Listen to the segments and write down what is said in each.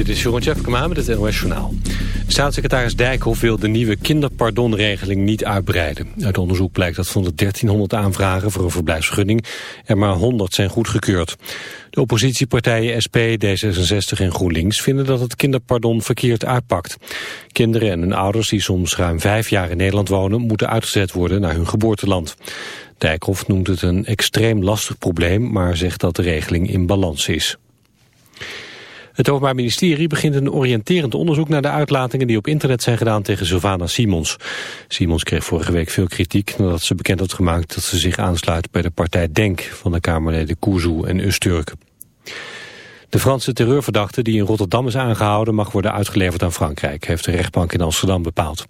Dit is Jeroen Tjepkema met het NOS. Staatssecretaris Dijkhoff wil de nieuwe kinderpardonregeling niet uitbreiden. Uit onderzoek blijkt dat van de 1300 aanvragen voor een verblijfsvergunning er maar 100 zijn goedgekeurd. De oppositiepartijen SP, D66 en GroenLinks vinden dat het kinderpardon verkeerd uitpakt. Kinderen en hun ouders die soms ruim vijf jaar in Nederland wonen moeten uitgezet worden naar hun geboorteland. Dijkhoff noemt het een extreem lastig probleem, maar zegt dat de regeling in balans is. Het Openbaar Ministerie begint een oriënterend onderzoek naar de uitlatingen die op internet zijn gedaan tegen Sylvana Simons. Simons kreeg vorige week veel kritiek nadat ze bekend had gemaakt dat ze zich aansluit bij de partij DENK van de Kamerleden Kuzu en Usturk. De Franse terreurverdachte die in Rotterdam is aangehouden mag worden uitgeleverd aan Frankrijk, heeft de rechtbank in Amsterdam bepaald.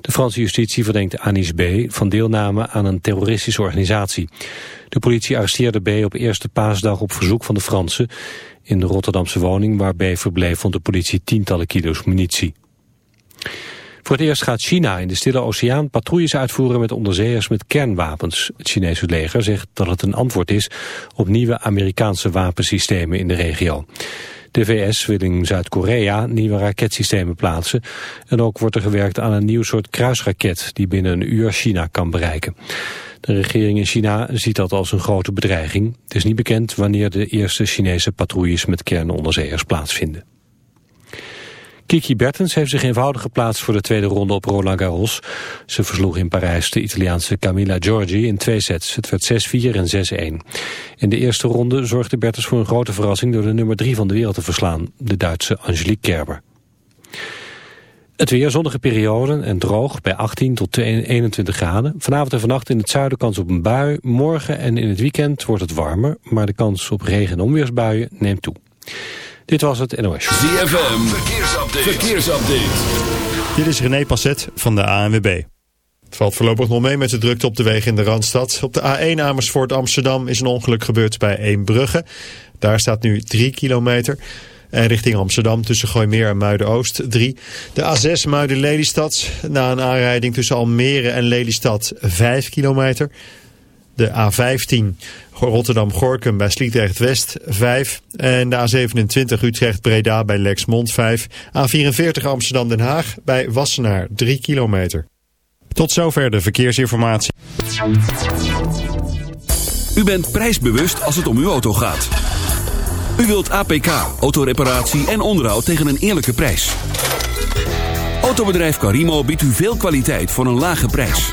De Franse justitie verdenkt Anis B. van deelname aan een terroristische organisatie. De politie arresteerde B. op eerste paasdag op verzoek van de Fransen. In de Rotterdamse woning waar B. verbleef vond de politie tientallen kilo's munitie. Voor het eerst gaat China in de Stille Oceaan patrouilles uitvoeren met onderzeeërs met kernwapens. Het Chinese leger zegt dat het een antwoord is op nieuwe Amerikaanse wapensystemen in de regio. De VS wil in Zuid-Korea nieuwe raketsystemen plaatsen. En ook wordt er gewerkt aan een nieuw soort kruisraket die binnen een uur China kan bereiken. De regering in China ziet dat als een grote bedreiging. Het is niet bekend wanneer de eerste Chinese patrouilles met kernonderzeeërs plaatsvinden. Kiki Bertens heeft zich eenvoudig geplaatst voor de tweede ronde op Roland Garros. Ze versloeg in Parijs de Italiaanse Camilla Giorgi in twee sets. Het werd 6-4 en 6-1. In de eerste ronde zorgde Bertens voor een grote verrassing door de nummer 3 van de wereld te verslaan, de Duitse Angelique Kerber. Het weer zonnige perioden en droog bij 18 tot 21 graden. Vanavond en vannacht in het zuiden kans op een bui. Morgen en in het weekend wordt het warmer, maar de kans op regen- en onweersbuien neemt toe. Dit was het NOS. ZFM, verkeersupdate. verkeersupdate. Dit is René Passet van de ANWB. Het valt voorlopig nog mee met de drukte op de wegen in de Randstad. Op de A1 Amersfoort Amsterdam is een ongeluk gebeurd bij Eembrugge. Daar staat nu 3 kilometer... En richting Amsterdam tussen Gooimeer en Muiden-Oost 3. De A6 Muiden-Lelystad. Na een aanrijding tussen Almere en Lelystad 5 kilometer. De A15 Rotterdam-Gorkum bij Sliedrecht-West 5. En de A27 Utrecht-Breda bij Lexmond 5. A44 Amsterdam-Den Haag bij Wassenaar 3 kilometer. Tot zover de verkeersinformatie. U bent prijsbewust als het om uw auto gaat. U wilt APK, autoreparatie en onderhoud tegen een eerlijke prijs. Autobedrijf Carimo biedt u veel kwaliteit voor een lage prijs.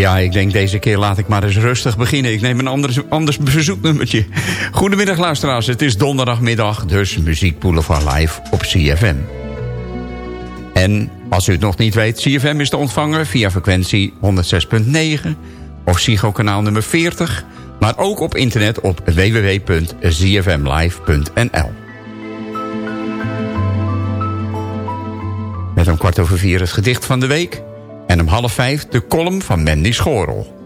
Ja, ik denk deze keer laat ik maar eens rustig beginnen. Ik neem een anders, anders verzoeknummertje. Goedemiddag luisteraars, het is donderdagmiddag, dus Muziek Boulevard Live op CFM. En als u het nog niet weet, CFM is te ontvangen via frequentie 106.9 of Psycho kanaal nummer 40... maar ook op internet op www.zfmlive.nl. Met om kwart over vier het gedicht van de week... En om half vijf de column van Mandy Schorel.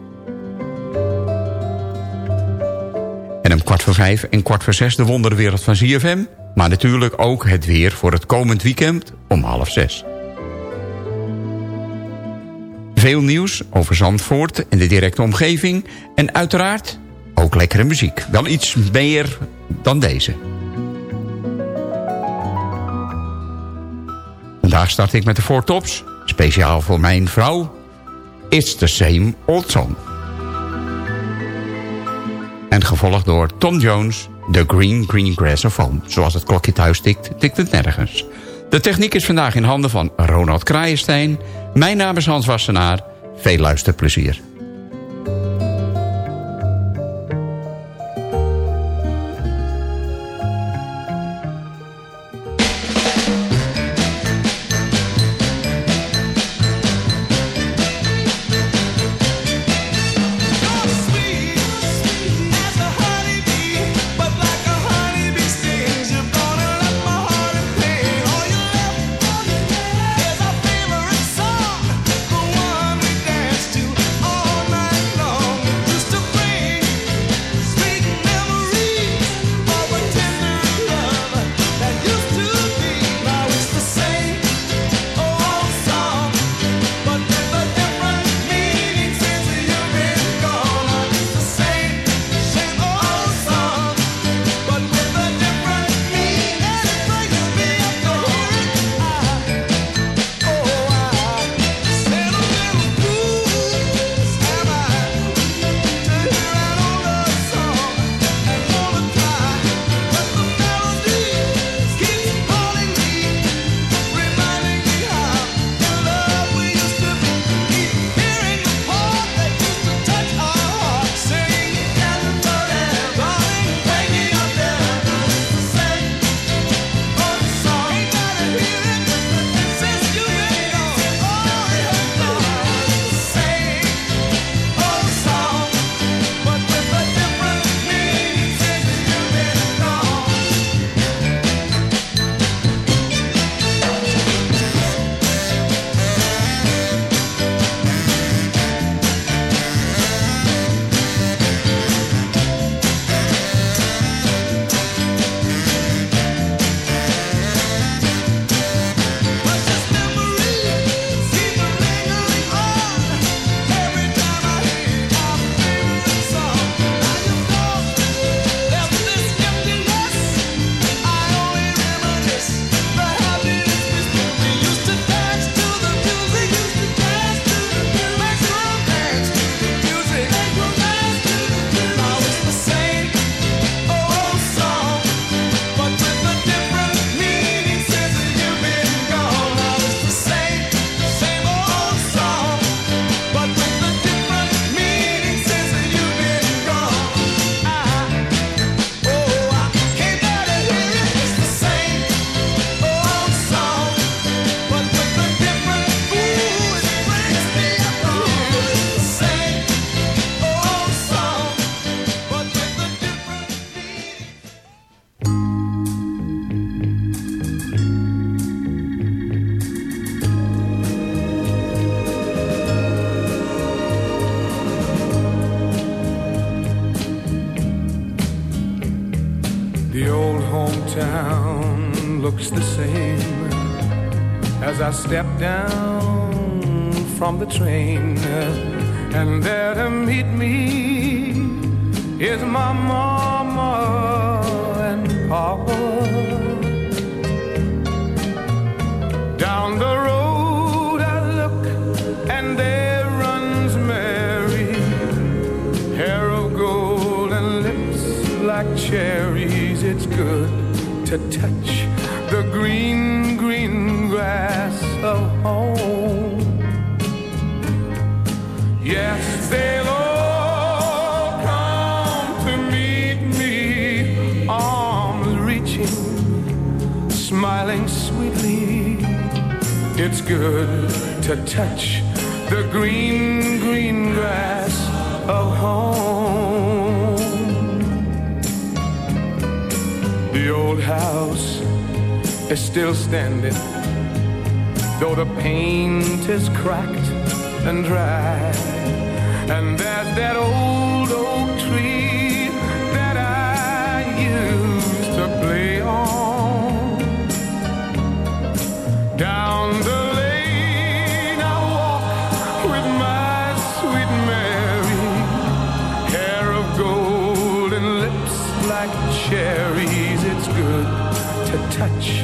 En om kwart voor vijf en kwart voor zes de wonderwereld van ZFM. Maar natuurlijk ook het weer voor het komend weekend om half zes. Veel nieuws over Zandvoort en de directe omgeving. En uiteraard ook lekkere muziek. Wel iets meer dan deze. Vandaag start ik met de voortops. Tops... Speciaal voor mijn vrouw. It's the same old song. En gevolgd door Tom Jones, The Green Green Grass of Home. Zoals het klokje thuis tikt, tikt het nergens. De techniek is vandaag in handen van Ronald Kraaienstein. Mijn naam is Hans Wassenaar. Veel luisterplezier. is still standing, though the paint is cracked and dry. And there's that old oak tree that I used to play on. Down the lane I walk with my sweet Mary, hair of gold and lips like cherries. It's good to touch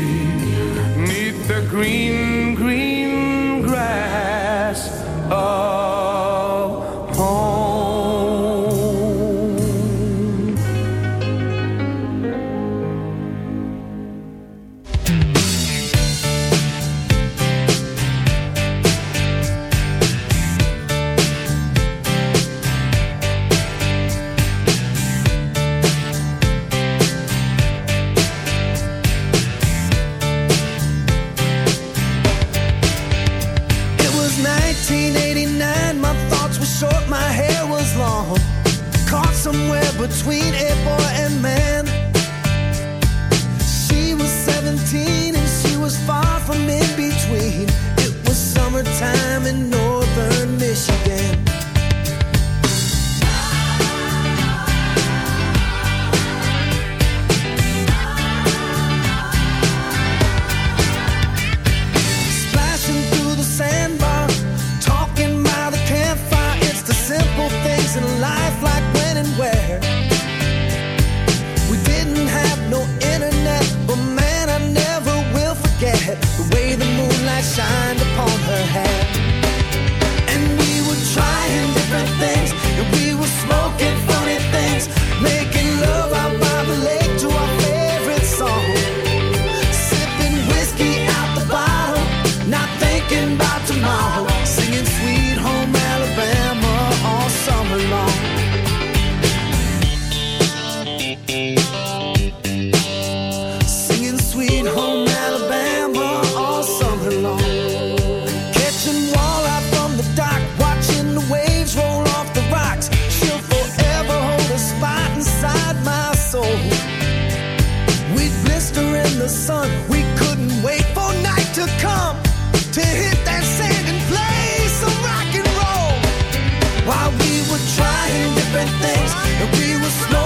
green, green grass. Oh. things we were slow.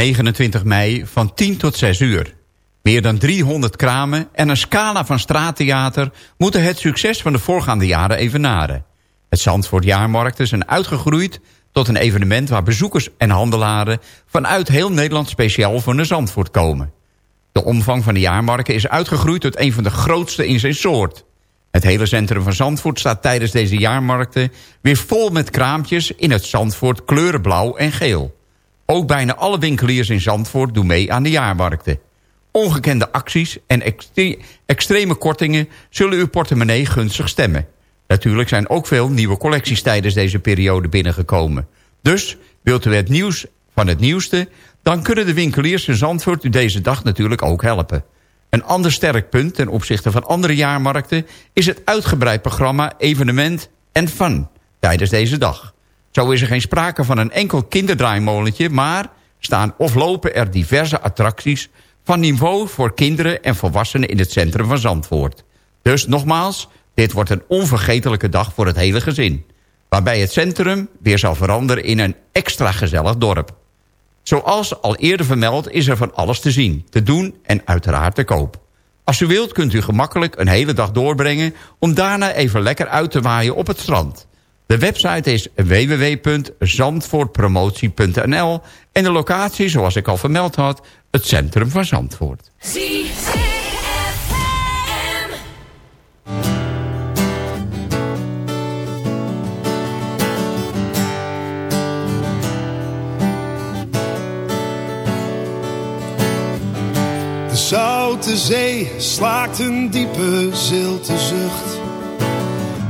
29 mei van 10 tot 6 uur. Meer dan 300 kramen en een scala van straattheater... moeten het succes van de voorgaande jaren evenaren. Het Zandvoort Jaarmarkten zijn uitgegroeid tot een evenement... waar bezoekers en handelaren vanuit heel Nederland speciaal voor naar Zandvoort komen. De omvang van de jaarmarkten is uitgegroeid tot een van de grootste in zijn soort. Het hele centrum van Zandvoort staat tijdens deze jaarmarkten... weer vol met kraampjes in het Zandvoort kleurenblauw en geel. Ook bijna alle winkeliers in Zandvoort doen mee aan de jaarmarkten. Ongekende acties en extre- extreme kortingen zullen uw portemonnee gunstig stemmen. Natuurlijk zijn ook veel nieuwe collecties tijdens deze periode binnengekomen. Dus wilt u het nieuws van het nieuwste... dan kunnen de winkeliers in Zandvoort u deze dag natuurlijk ook helpen. Een ander sterk punt ten opzichte van andere jaarmarkten... is het uitgebreid programma Evenement en Fun tijdens deze dag. Zo is er geen sprake van een enkel kinderdraaimolentje... maar staan of lopen er diverse attracties... van niveau voor kinderen en volwassenen in het centrum van Zandvoort. Dus nogmaals, dit wordt een onvergetelijke dag voor het hele gezin. Waarbij het centrum weer zal veranderen in een extra gezellig dorp. Zoals al eerder vermeld is er van alles te zien, te doen en uiteraard te koop. Als u wilt kunt u gemakkelijk een hele dag doorbrengen... om daarna even lekker uit te waaien op het strand. De website is www.zandvoortpromotie.nl... en de locatie, zoals ik al vermeld had, het centrum van Zandvoort. De zoute zee slaakt een diepe zilte zucht.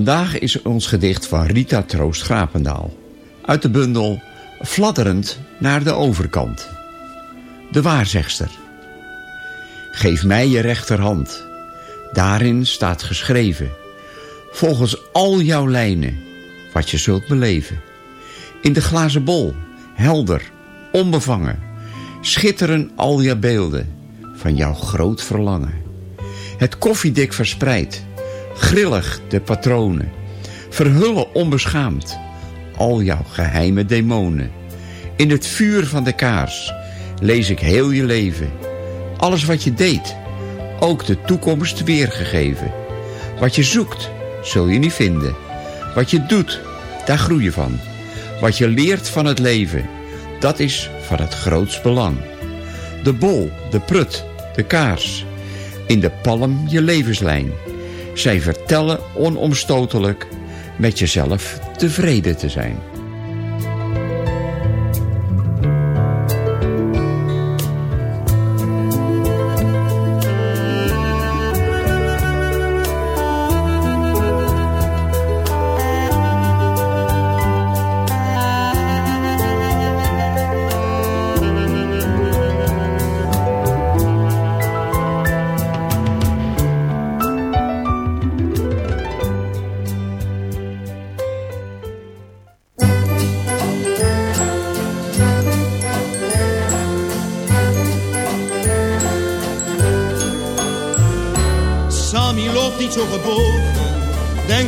Vandaag is ons gedicht van Rita Troost Grapendaal. Uit de bundel Fladderend naar de overkant. De waarzegster. Geef mij je rechterhand. Daarin staat geschreven. Volgens al jouw lijnen. Wat je zult beleven. In de glazen bol. Helder. Onbevangen. Schitteren al je beelden. Van jouw groot verlangen. Het koffiedik verspreid. Grillig de patronen. Verhullen onbeschaamd. Al jouw geheime demonen. In het vuur van de kaars lees ik heel je leven. Alles wat je deed, ook de toekomst weergegeven. Wat je zoekt, zul je niet vinden. Wat je doet, daar groei je van. Wat je leert van het leven, dat is van het grootst belang. De bol, de prut, de kaars. In de palm je levenslijn. Zij vertellen onomstotelijk met jezelf tevreden te zijn.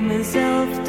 Heen,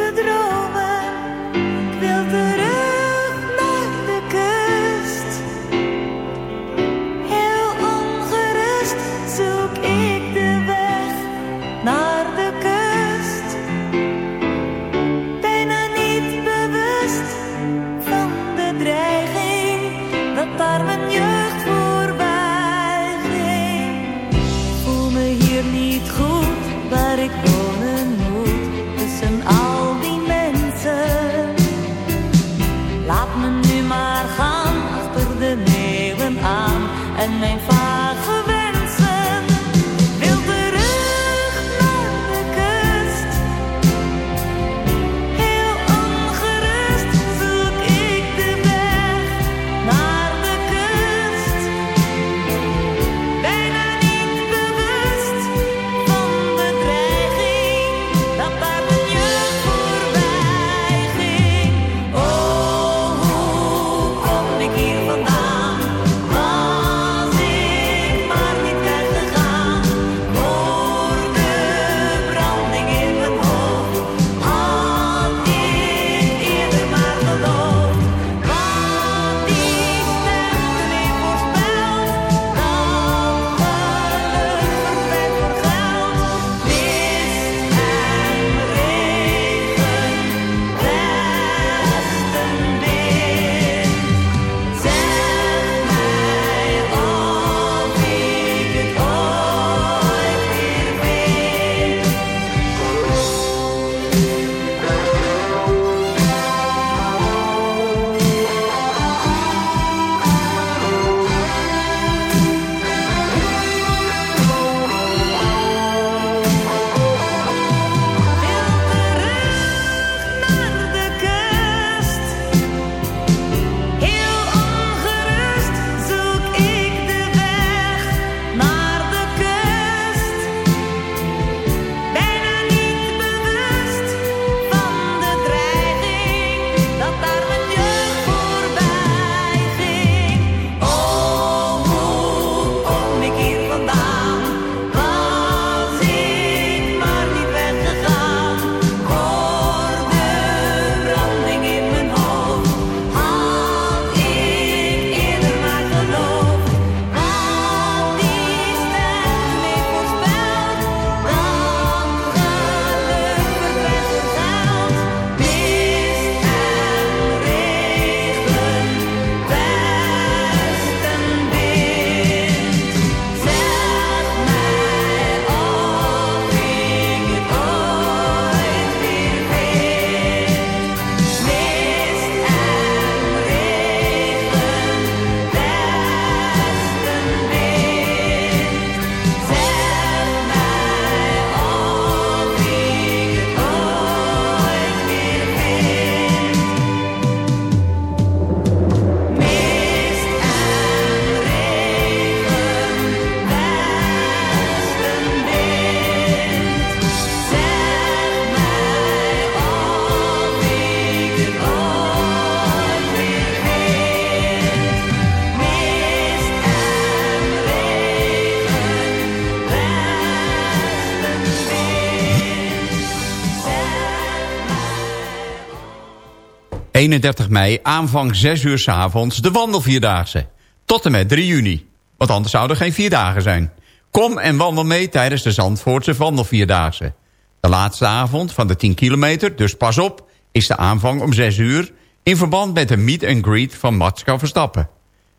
31 mei, aanvang 6 uur 's avonds, de wandelvierdaagse. Tot en met 3 juni. Want anders zouden er geen vier dagen zijn. Kom en wandel mee tijdens de Zandvoortse wandelvierdaagse. De laatste avond van de 10 kilometer, dus pas op, is de aanvang om 6 uur... in verband met de meet and greet van Matska Verstappen.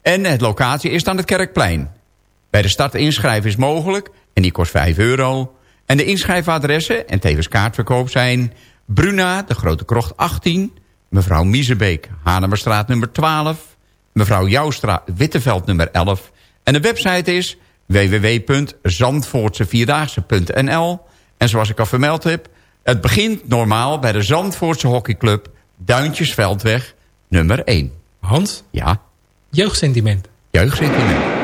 En het locatie is aan het Kerkplein. Bij de start inschrijven is mogelijk en die kost 5 euro. En de inschrijfadressen en tevens kaartverkoop zijn... Bruna, de Grote Krocht 18... mevrouw Miezebeek, Hanemerstraat nummer 12... mevrouw Joustra, Witteveld nummer 11... en de website is www.zandvoortsevierdaagse.nl... en zoals ik al vermeld heb... het begint normaal bij de Zandvoortse hockeyclub... Duintjesveldweg nummer 1. Hans, Ja, jeugdsentiment. jeugdsentiment.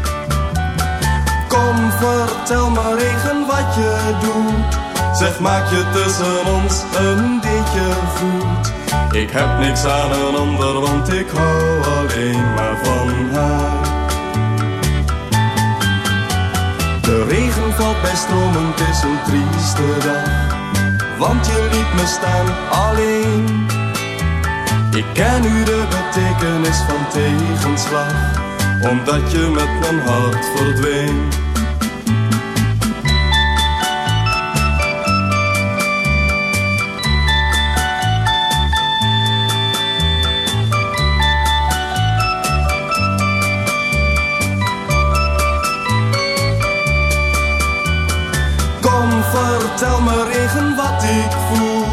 Kom, vertel me regen wat je doet. Zeg, maak je tussen ons een beetje goed. Ik heb niks aan een ander, want ik hou alleen maar van haar. De regen valt bij stromen, het is een trieste dag. Want je liet me staan alleen. Ik ken nu de betekenis van tegenslag, omdat je met mijn hart verdween. Kom, vertel me regen wat ik voel.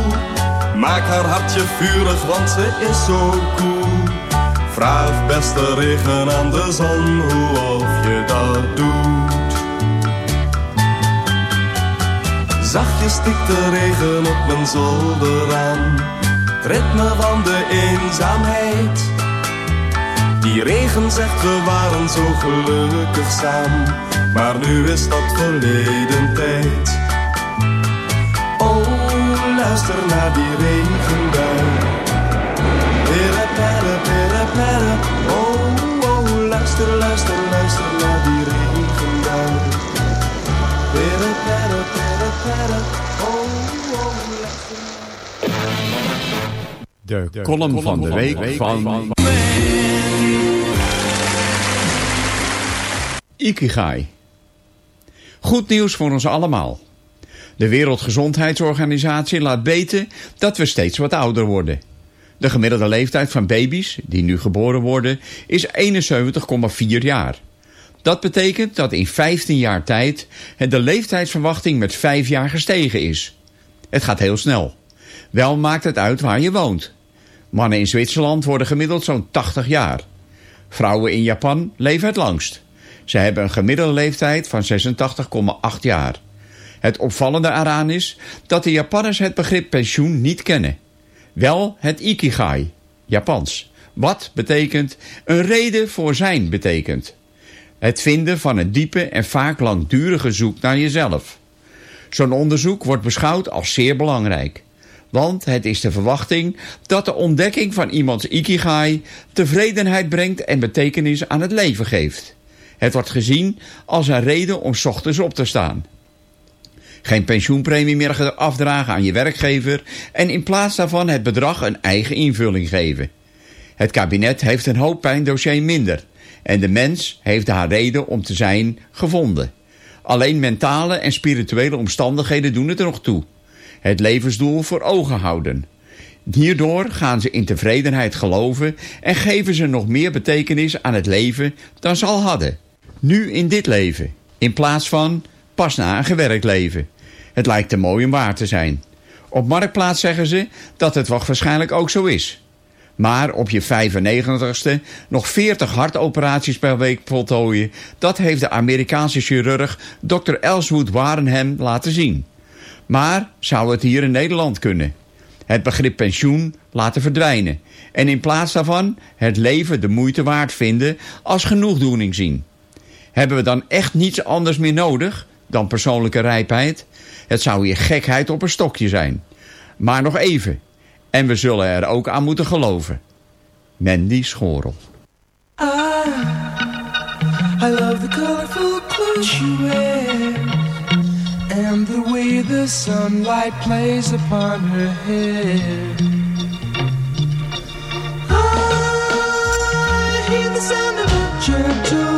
Maak haar hartje vurig, want ze is zo cool. Vraag beste regen aan de zon hoe of je dat doet. Zachtjes stikt de regen op mijn zolder aan. Het ritme van de eenzaamheid. Die regen zegt we waren zo gelukkig samen. Maar nu is dat verleden tijd. Oh, luister naar die regenbui. Pere, pere. Oh, oh, luister, luister, luister naar die regenbui. Pere, pere, pere, pere. Oh, oh, luister. De, column, van de week van... Ikigai. Goed nieuws voor ons allemaal. De Wereldgezondheidsorganisatie laat weten dat we steeds wat ouder worden. De gemiddelde leeftijd van baby's, die nu geboren worden, is 71,4 jaar. Dat betekent dat in 15 jaar tijd de leeftijdsverwachting met 5 jaar gestegen is. Het gaat heel snel. Wel maakt het uit waar je woont. Mannen in Zwitserland worden gemiddeld zo'n 80 jaar. Vrouwen in Japan leven het langst. Ze hebben een gemiddelde leeftijd van 86,8 jaar. Het opvallende eraan is dat de Japanners het begrip pensioen niet kennen. Wel het ikigai, Japans. Wat betekent een reden voor zijn betekent. Het vinden van een diepe en vaak langdurige zoek naar jezelf. Zo'n onderzoek wordt beschouwd als zeer belangrijk. Want het is de verwachting dat de ontdekking van iemands ikigai tevredenheid brengt en betekenis aan het leven geeft. Het wordt gezien als een reden om ochtends op te staan. Geen pensioenpremie meer afdragen aan je werkgever en in plaats daarvan het bedrag een eigen invulling geven. Het kabinet heeft een hoofdpijndossier minder en de mens heeft haar reden om te zijn gevonden. Alleen mentale en spirituele omstandigheden doen het er nog toe. Het levensdoel voor ogen houden. Hierdoor gaan ze in tevredenheid geloven en geven ze nog meer betekenis aan het leven dan ze al hadden. Nu in dit leven, in plaats van pas na een gewerkt leven. Het lijkt te mooi om waar te zijn. Op Marktplaats zeggen ze dat het waarschijnlijk ook zo is. Maar op je 95ste nog 40 hartoperaties per week voltooien... dat heeft de Amerikaanse chirurg Dr. Ellswood Warrenham laten zien. Maar zou het hier in Nederland kunnen? Het begrip pensioen laten verdwijnen... en in plaats daarvan het leven de moeite waard vinden als genoegdoening zien. Hebben we dan echt niets anders meer nodig dan persoonlijke rijpheid? Het zou hier gekheid op een stokje zijn. Maar nog even. En we zullen er ook aan moeten geloven. Mandy Schorel. I, I love the colorful clothes she wears and the way the sunlight plays upon her hair. I hear the sound of a gentle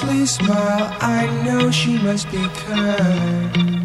Softly smile, I know she must be kind.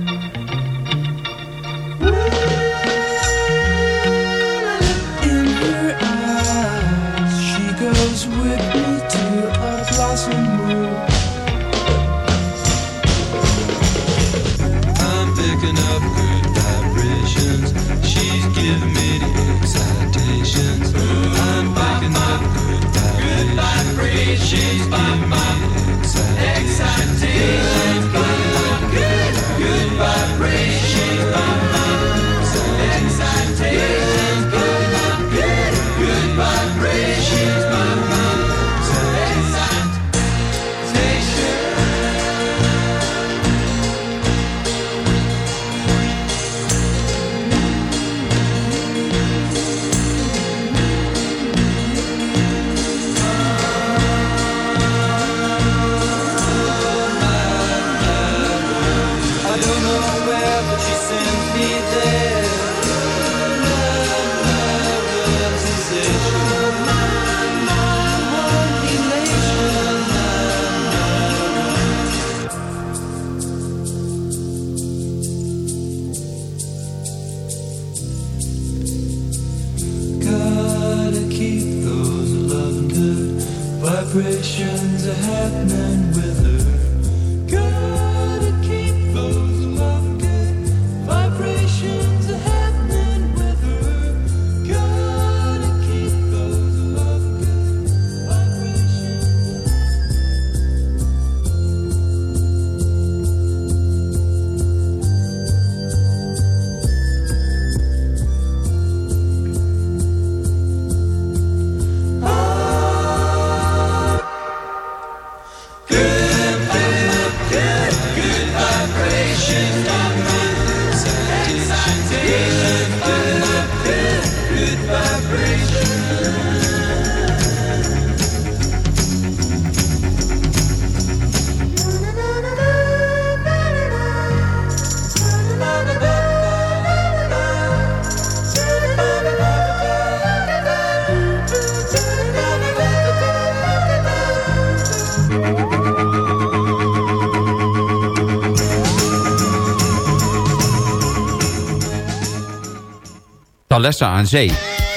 Thalessa aan zee.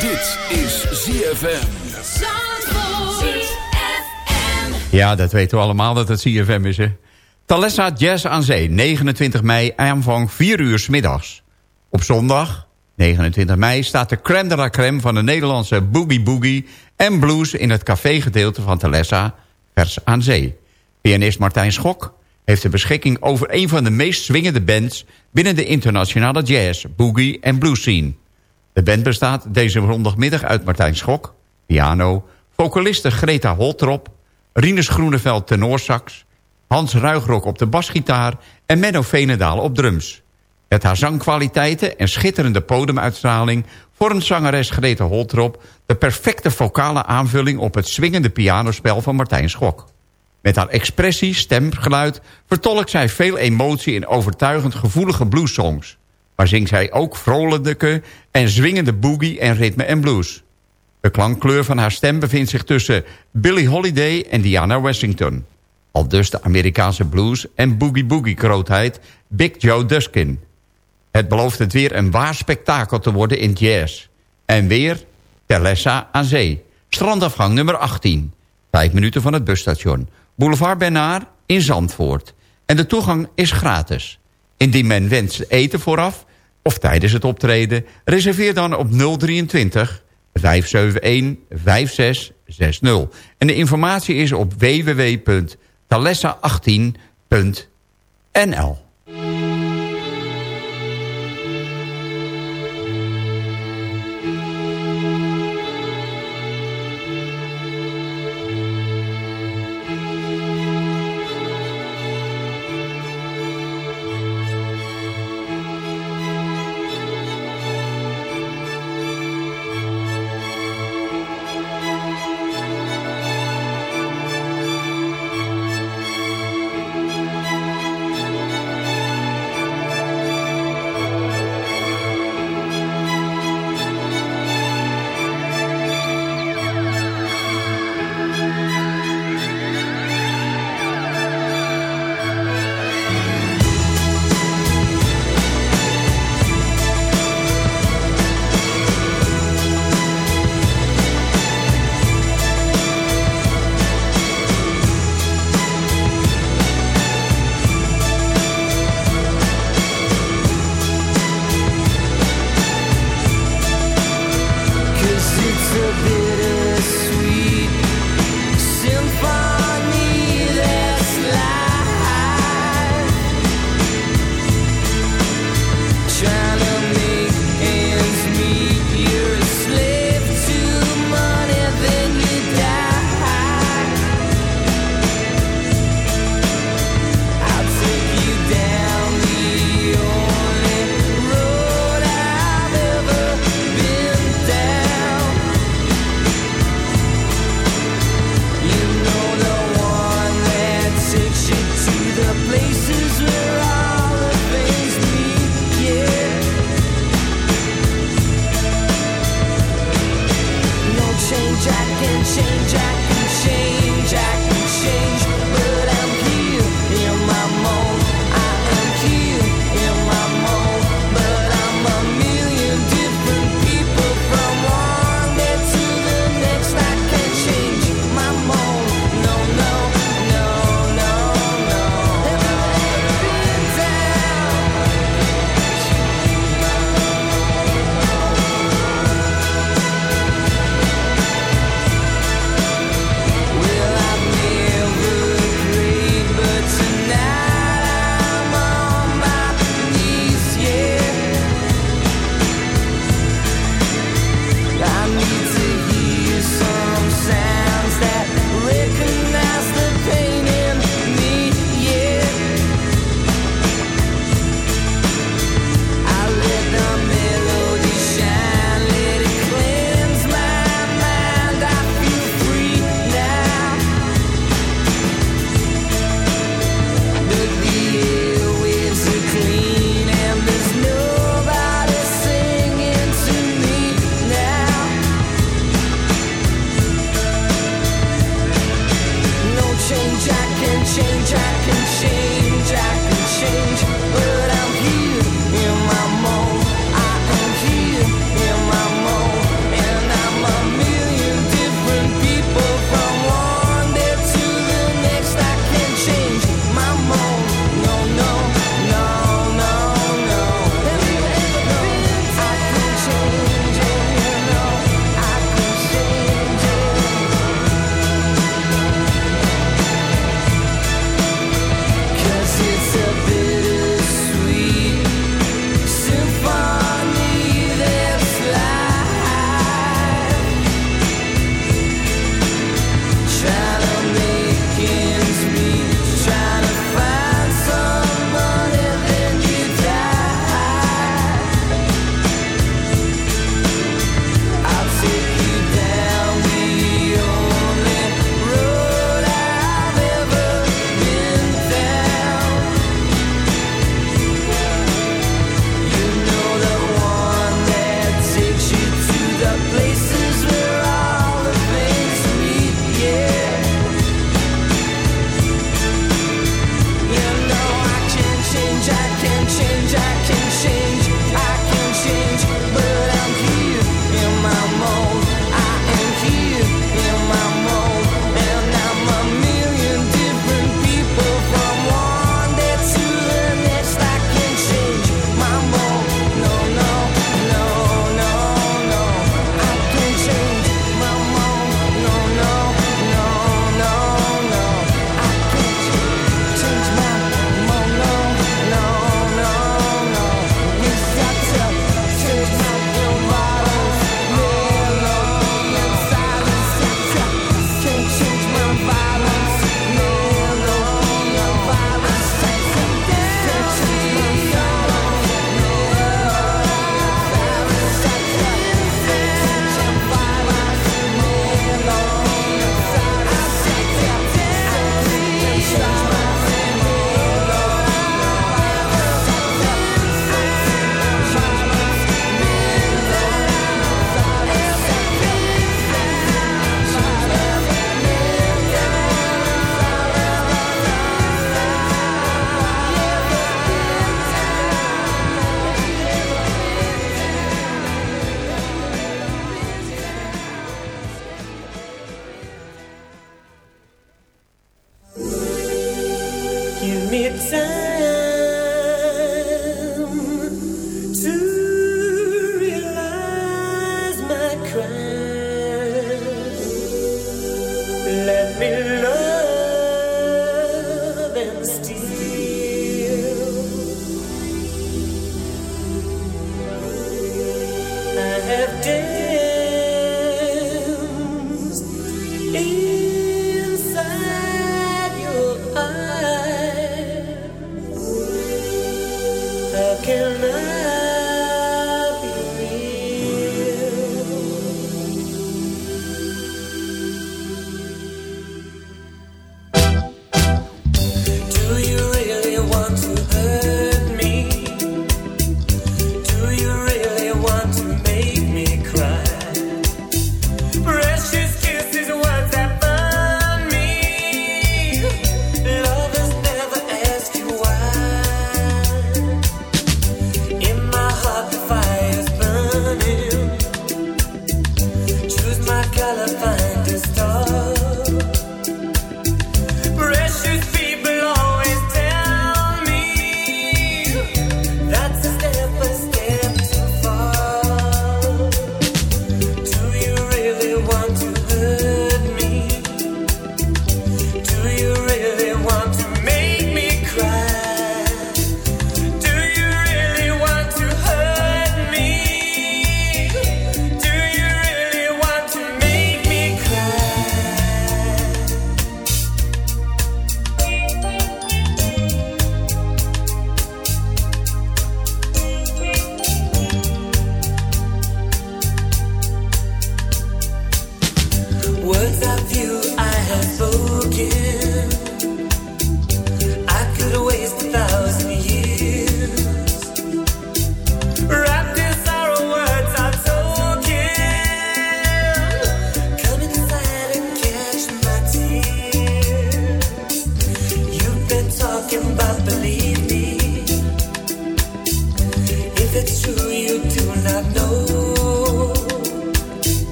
Dit is ZFM. Ja, dat weten we allemaal dat het CFM is, hè. Thalessa Jazz aan Zee, 29 mei, aanvang 4 uur 's middags. Op zondag, 29 mei, staat de crème de la crème van de Nederlandse boogie boogie en blues in het cafégedeelte van Thalessa, vers aan zee. Pianist Martijn Schok heeft de beschikking over een van de meest swingende bands binnen de internationale jazz, boogie en blues scene. De band bestaat deze zondagmiddag uit Martijn Schok, piano, vocaliste Greta Holtrop, Rinus Groeneveld tenorsax, Hans Ruigrok op de basgitaar en Menno Venendaal op drums. Met haar zangkwaliteiten en schitterende podiumuitstraling... vormt zangeres Greta Holtrop de perfecte vocale aanvulling... op het swingende pianospel van Martijn Schok. Met haar expressie, stemgeluid... vertolkt zij veel emotie in overtuigend gevoelige bluessongs. Maar zingt zij ook vrolijke en zwingende boogie en ritme en blues. De klankkleur van haar stem bevindt zich tussen Billie Holiday en Diana Washington. Al dus de Amerikaanse blues en boogie-boogie grootheid Big Joe Duskin. Het belooft het weer een waar spektakel te worden in jazz. En weer Terlessa aan zee. Strandafgang nummer 18. Vijf minuten van het busstation. Boulevard Bernard in Zandvoort. En de toegang is gratis. Indien men wenst eten vooraf of tijdens het optreden... reserveer dan op 023 571 5660. En de informatie is op www.talessa18.nl.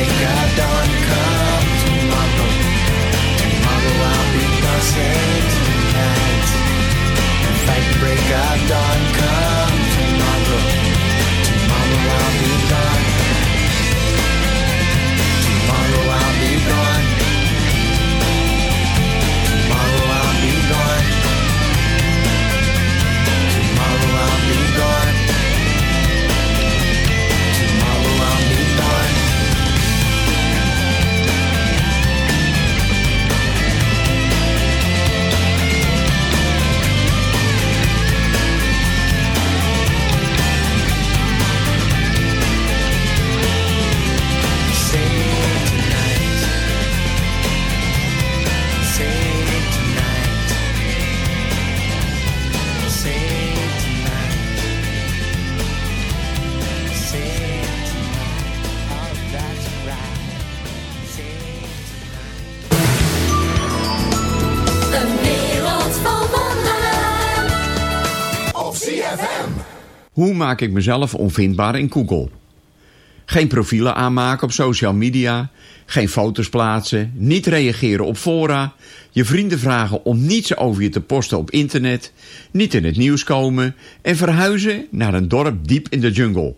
break of dawn. Come tomorrow. Tomorrow I'll be. Save tonight. And fight break of dawn. Come Hoe maak ik mezelf onvindbaar in Google? Geen profielen aanmaken op social media, geen foto's plaatsen, niet reageren op fora, je vrienden vragen om niets over je te posten op internet, niet in het nieuws komen en verhuizen naar een dorp diep in de jungle,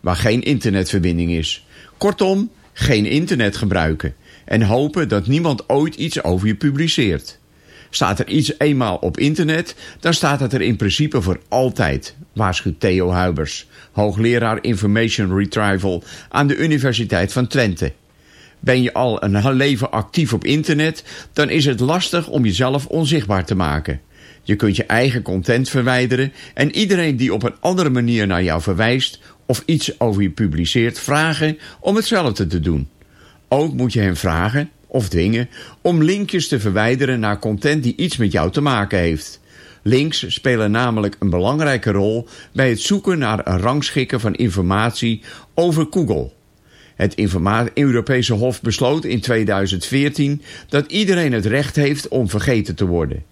waar geen internetverbinding is. Kortom, geen internet gebruiken en hopen dat niemand ooit iets over je publiceert. Staat er iets eenmaal op internet, dan staat het er in principe voor altijd, waarschuwt Theo Huibers, hoogleraar Information Retrieval aan de Universiteit van Twente. Ben je al een leven actief op internet, dan is het lastig om jezelf onzichtbaar te maken. Je kunt je eigen content verwijderen en iedereen die op een andere manier naar jou verwijst of iets over je publiceert vragen om hetzelfde te doen. Ook moet je hem vragen of dwingen om linkjes te verwijderen naar content die iets met jou te maken heeft. Links spelen namelijk een belangrijke rol bij het zoeken naar een rangschikken van informatie over Google. Het Europese Hof besloot in 2014 dat iedereen het recht heeft om vergeten te worden.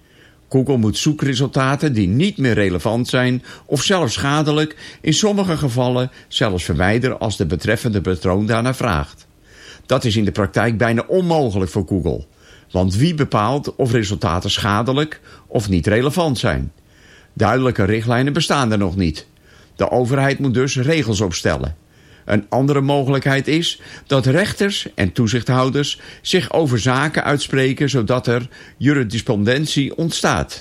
Google moet zoekresultaten die niet meer relevant zijn of zelfs schadelijk in sommige gevallen zelfs verwijderen als de betreffende patroon daarnaar vraagt. Dat is in de praktijk bijna onmogelijk voor Google. Want wie bepaalt of resultaten schadelijk of niet relevant zijn? Duidelijke richtlijnen bestaan er nog niet. De overheid moet dus regels opstellen. Een andere mogelijkheid is dat rechters en toezichthouders zich over zaken uitspreken zodat er jurisprudentie ontstaat.